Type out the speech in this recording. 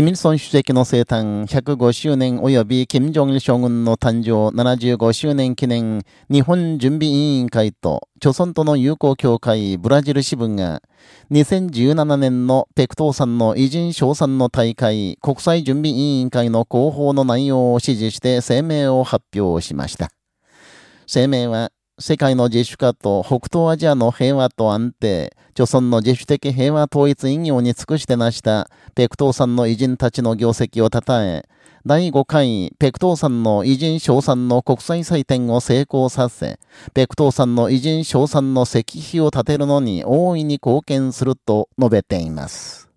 キミルソン主席の生誕105周年及び金正日将軍の誕生75周年記念日本準備委員会と、朝鮮との友好協会ブラジル支部が、2017年のペクトーさんの偉人賞賛の大会国際準備委員会の広報の内容を指示して声明を発表しました。声明は、世界の自主化と北東アジアの平和と安定、朝鮮の自主的平和統一引用に尽くして成したペクトーさんの偉人たちの業績を称え、第5回ペクトーさんの偉人賞賛の国際祭典を成功させ、ペクトーさんの偉人賞賛の石碑を建てるのに大いに貢献すると述べています。